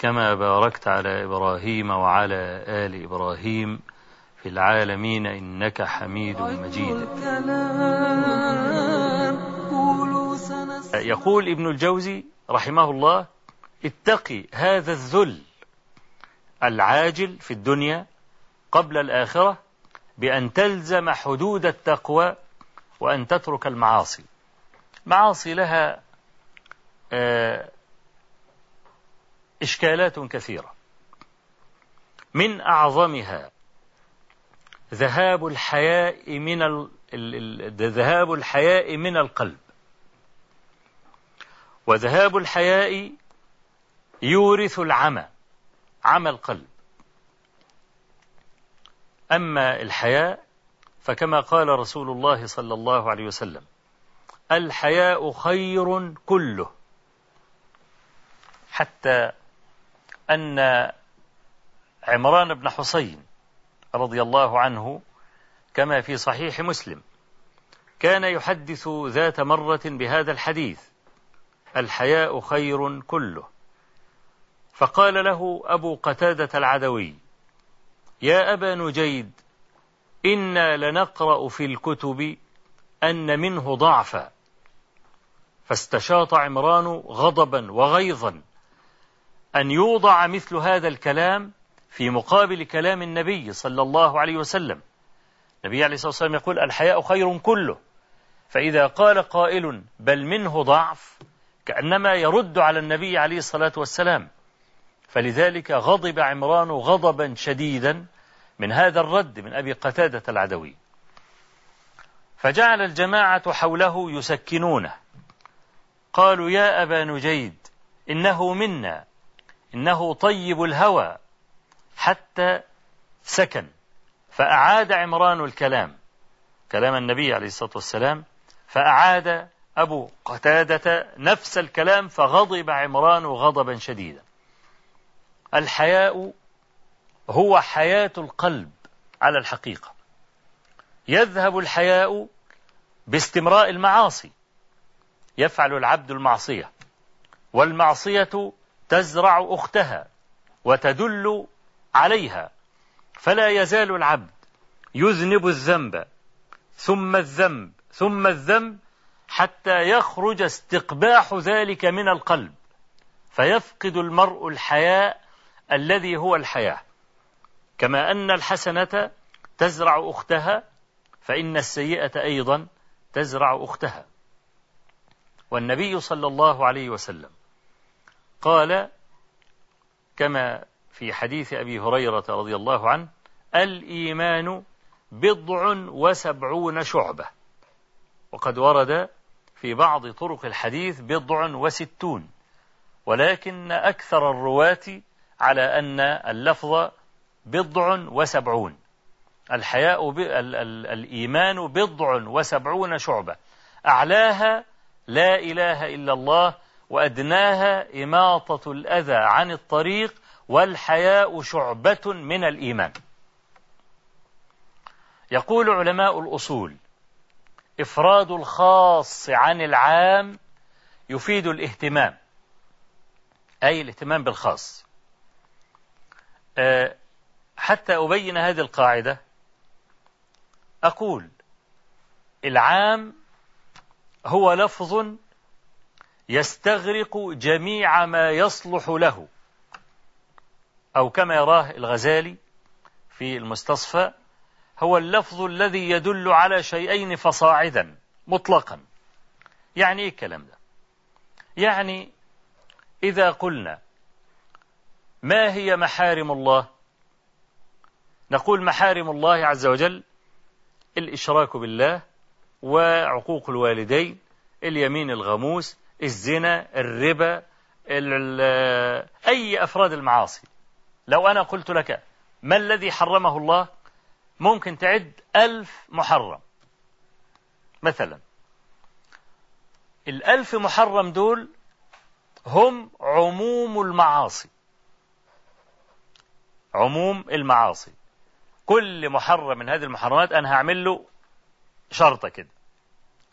كما باركت على إبراهيم وعلى آل إبراهيم في العالمين إنك حميد مجيد. يقول ابن الجوزي رحمه الله اتقي هذا الذل العاجل في الدنيا قبل الآخرة بأن تلزم حدود التقوى وأن تترك المعاصي. معاصي لها إشكالات كثيرة من أعظمها ذهاب الحياء من. ذهاب الحياء من القلب وذهاب الحياء يورث العمى عمى القلب أما الحياء فكما قال رسول الله صلى الله عليه وسلم الحياء خير كله حتى أن عمران بن حسين رضي الله عنه كما في صحيح مسلم كان يحدث ذات مرة بهذا الحديث الحياء خير كله. فقال له أبو قتادة العدوي يا أبا نجيد إنا لنقرأ في الكتب أن منه ضعفا. فاستشاط عمران غضبا وغيظا. أن يوضع مثل هذا الكلام في مقابل كلام النبي صلى الله عليه وسلم. النبي عليه الصلاة والسلام يقول الحياء خير كله. فإذا قال قائل بل منه ضعف كأنما يرد على النبي عليه الصلاة والسلام. فلذلك غضب عمران غضبا شديدا من هذا الرد من أبي قتادة العدوي. فجعل الجماعة حوله يسكنونه. قالوا يا أبا نجيد إنه منا إنه طيب الهوى حتى سكن. فأعاد عمران الكلام كلام النبي عليه الصلاة والسلام فأعاد أبو قتادة نفس الكلام فغضب عمران غضبا شديدا. الحياء هو حياة القلب على الحقيقة. يذهب الحياء باستمراء المعاصي. يفعل العبد المعصية والمعصية تزرع أختها وتدل عليها فلا يزال العبد يذنب الذنب ثم الذنب ثم الذنب حتى يخرج استقباح ذلك من القلب فيفقد المرء الحياء الذي هو الحياة. كما أن الحسنة تزرع أختها فإن السيئة أيضا تزرع أختها. والنبي صلى الله عليه وسلم قال كما في حديث أبي هريرة رضي الله عنه الإيمان بضع وسبعون شعبة. وقد ورد في بعض طرق الحديث بضع وستون. ولكن أكثر الرواة على أن اللفظ بضع وسبعون. الحياء ب... ال... ال... الإيمان بضع وسبعون شعبة. أعلاها لا إله إلا الله وأدناها إماطة الأذى عن الطريق والحياء شعبة من الإيمان. يقول علماء الأصول إفراد الخاص عن العام يفيد الاهتمام أي الاهتمام بالخاص. حتى أبين هذه القاعدة أقول العام هو لفظ يستغرق جميع ما يصلح له. أو كما يراه الغزالي في المستصفى هو اللفظ الذي يدل على شيئين فصاعدا مطلقا. يعني إيه الكلام ده؟ يعني إذا قلنا ما هي محارم الله؟ نقول محارم الله عز وجل الإشراك بالله وعقوق الوالدين اليمين الغموس الزنا الربا أي أفراد المعاصي. لو أنا قلت لك ما الذي حرمه الله؟ ممكن تعد ألف محرم. مثلا الألف محرم دول هم عموم المعاصي. عموم المعاصي. كل محرم من هذه المحرمات أنا هعمل له شرطة كده.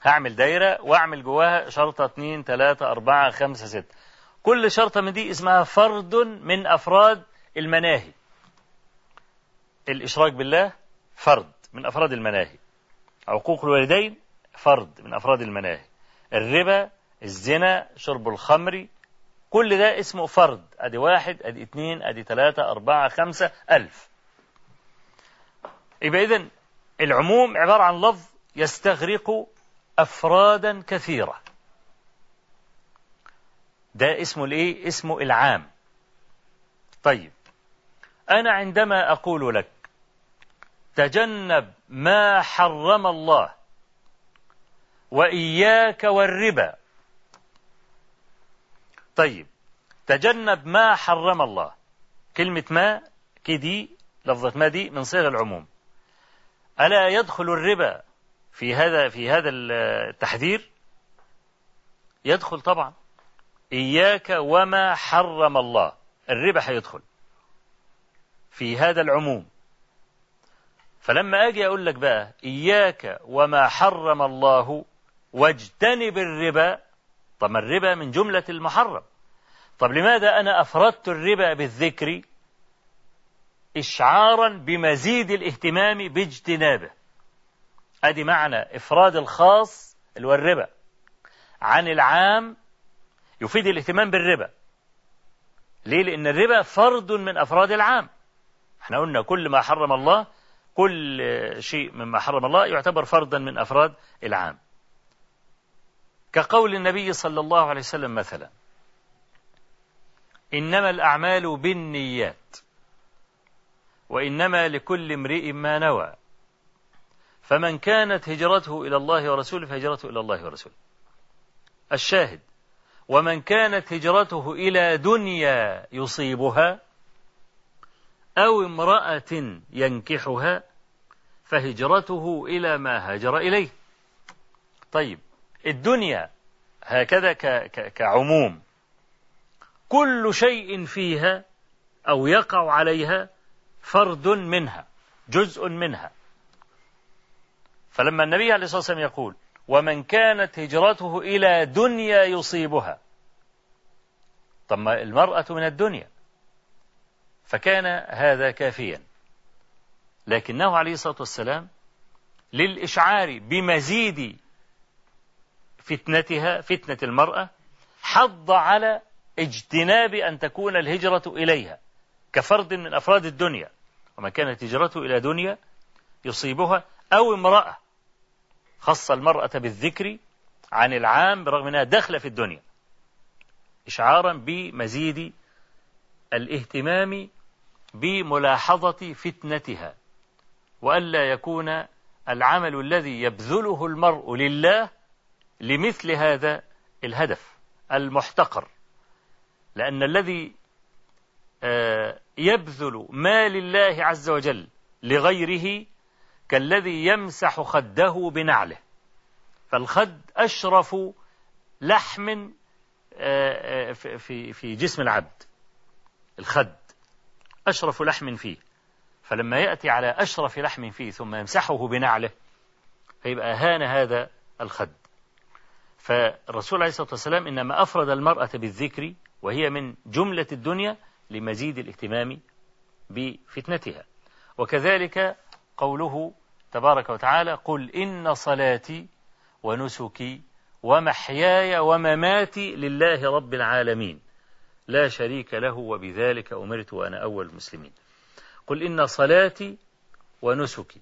هعمل دايرة وأعمل جواها شرطة اتنين تلاتة أربعة خمسة ستة. كل شرطة من دي اسمها فرد من أفراد المناهي. الإشراك بالله فرد من أفراد المناهي. عقوق الوالدين فرد من أفراد المناهي. الربا الزنا شرب الخمر كل ده اسمه فرد. أدي واحد أدي اثنين أدي ثلاثة أربعة خمسة ألف. يبقى اذا العموم عبارة عن لفظ يستغرق أفرادا كثيرة. ده اسمه الإيه؟ اسمه العام. طيب. أنا عندما أقول لك تجنب ما حرم الله وإياك والربا. طيب. تجنب ما حرم الله. كلمة ما؟ كدي لفظة ما دي من صيغ العموم. ألا يدخل الربا في هذا في هذا التحذير يدخل طبعا إياك وما حرم الله. الربا هيدخل في هذا العموم. فلما أجي أقول لك بقى إياك وما حرم الله واجتنب الربا طب ما الربا من جملة المحرم. طب لماذا أنا أفردت الربا بالذكر إشعارا بمزيد الاهتمام باجتنابه؟ أدي معنى إفراد الخاص اللي هو الربا. عن العام يفيد الاهتمام بالربا. ليه؟ لأن الربا فرد من أفراد العام. إحنا قلنا كل ما حرم الله كل شيء مما حرم الله يعتبر فردا من أفراد العام. كقول النبي صلى الله عليه وسلم مثلا إنما الأعمال بالنيات وإنما لكل امرئ ما نوى. فمن كانت هجرته إلى الله ورسوله فهجرته إلى الله ورسوله. الشاهد. ومن كانت هجرته إلى دنيا يصيبها أو امرأة ينكحها فهجرته إلى ما هاجر إليه. طيب الدنيا هكذا كعموم. كل شيء فيها أو يقع عليها فرد منها جزء منها. فلما النبي عليه الصلاة والسلام يقول ومن كانت هجرته إلى دنيا يصيبها. طب المرأة من الدنيا. فكان هذا كافيا. لكنه عليه الصلاة والسلام للإشعار بمزيد فتنتها فتنة المرأة حض على اجتناب أن تكون الهجرة إليها كفرد من أفراد الدنيا. ومن كانت هجرته إلى دنيا يصيبها أو امرأة. خص المرأة بالذكر عن العام برغم أنها داخلة في الدنيا. إشعارا بمزيد الاهتمام بملاحظة فتنتها. وألا يكون العمل الذي يبذله المرء لله لمثل هذا الهدف المحتقر. لأن الذي آه، يبذل ما لله عز وجل لغيره كالذي يمسح خده بنعله. فالخد أشرف لحم آه، آه، في في جسم العبد. الخد أشرف لحم فيه. فلما يأتي على أشرف لحم فيه ثم يمسحه بنعله فيبقى هان هذا الخد. فالرسول عليه الصلاة والسلام إنما أفرد المرأة بالذكر وهي من جملة الدنيا لمزيد الاهتمام بفتنتها. وكذلك قوله تبارك وتعالى قل إن صلاتي ونسكي ومحياي ومماتي لله رب العالمين. لا شريك له وبذلك أمرت وأنا أول المسلمين. قل إن صلاتي ونسكي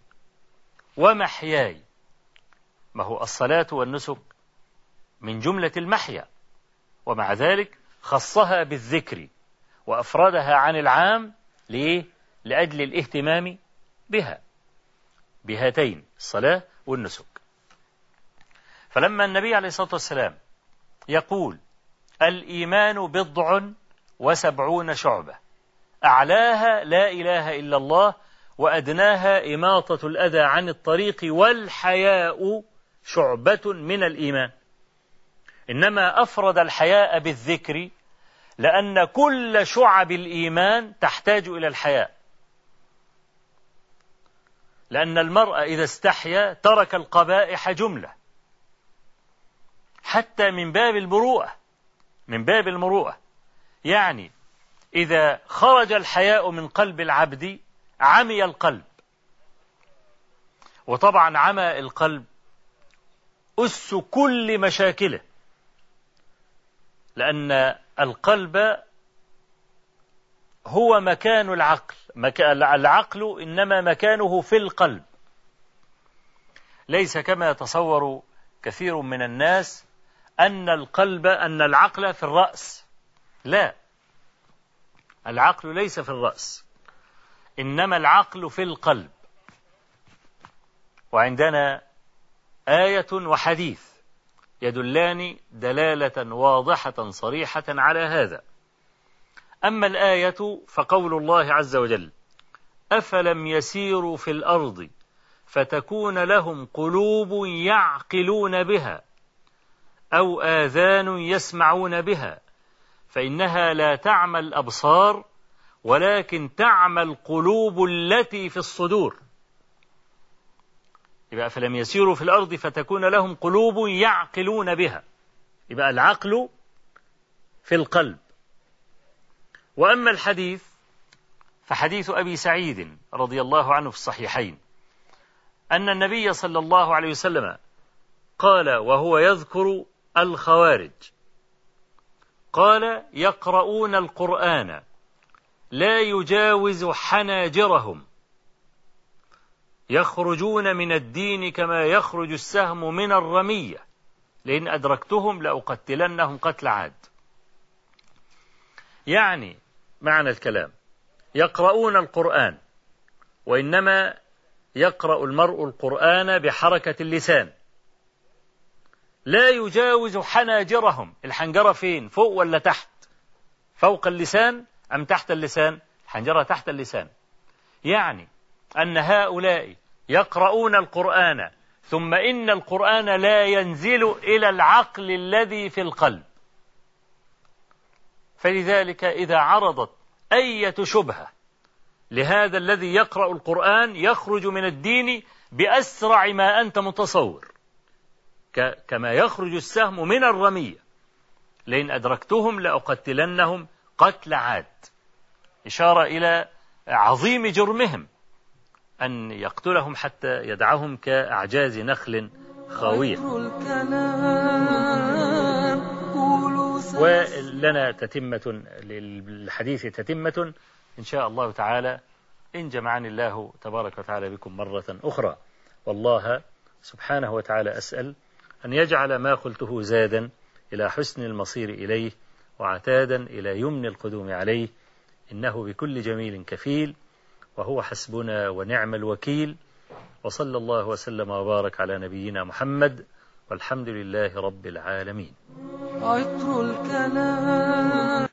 ومحياي. ما هو الصلاة والنسك؟ من جملة المحيا. ومع ذلك خصها بالذكر وأفردها عن العام ليه؟ لأجل الاهتمام بها. بهاتين الصلاة والنسك. فلما النبي عليه الصلاة والسلام يقول الإيمان بضع وسبعون شعبة أعلاها لا إله إلا الله وأدناها إماطة الأذى عن الطريق والحياء شعبة من الإيمان. إنما أفرد الحياء بالذكر لأن كل شعب الإيمان تحتاج إلى الحياء. لأن المرء إذا استحيا ترك القبائح جملة. حتى من باب المروءة من باب المروءة. يعني إذا خرج الحياء من قلب العبد عمي القلب. وطبعا عمى القلب أس كل مشاكله. لأن القلب هو مكان العقل. العقل إنما مكانه في القلب. ليس كما يتصور كثير من الناس أن القلب أن العقل في الرأس. لا. العقل ليس في الرأس. إنما العقل في القلب. وعندنا آية وحديث يدلان دلالة واضحة صريحة على هذا. أما الآية فقول الله عز وجل أفلم يسيروا في الأرض فتكون لهم قلوب يعقلون بها أو آذان يسمعون بها فإنها لا تعمى الأبصار ولكن تعمى القلوب التي في الصدور. يبقى فلم يسيروا في الأرض فتكون لهم قلوب يعقلون بها. يبقى العقل في القلب. وأما الحديث فحديث أبي سعيد رضي الله عنه في الصحيحين أن النبي صلى الله عليه وسلم قال وهو يذكر الخوارج قال يقرؤون القرآن لا يجاوز حناجرهم يخرجون من الدين كما يخرج السهم من الرمية لئن أدركتهم لأقتلنهم قتل عاد. يعني معنى الكلام. يقرؤون القرآن وإنما يقرأ المرء القرآن بحركة اللسان. لا يجاوز حناجرهم. الحنجرة فين؟ فوق ولا تحت؟ فوق اللسان أم تحت اللسان؟ الحنجرة تحت اللسان. يعني أن هؤلاء يقرؤون القرآن ثم إن القرآن لا ينزل إلى العقل الذي في القلب. فلذلك إذا عرضت أية شبهة لهذا الذي يقرأ القرآن يخرج من الدين بأسرع ما أنت متصور. كما يخرج السهم من الرمية. لئن أدركتهم لأقتلنهم قتل عاد. إشارة إلى عظيم جرمهم أن يقتلهم حتى يدعهم كأعجاز نخل خاوية. ولنا تتمة للحديث تتمة إن شاء الله تعالى إن جمعني الله تبارك وتعالى بكم مرة أخرى. والله سبحانه وتعالى أسأل أن يجعل ما قلته زادا إلى حسن المصير إليه وعتادا إلى يمن القدوم عليه. إنه بكل جميل كفيل وهو حسبنا ونعم الوكيل. وصلى الله وسلم وبارك على نبينا محمد والحمد لله رب العالمين. عطر الكلام.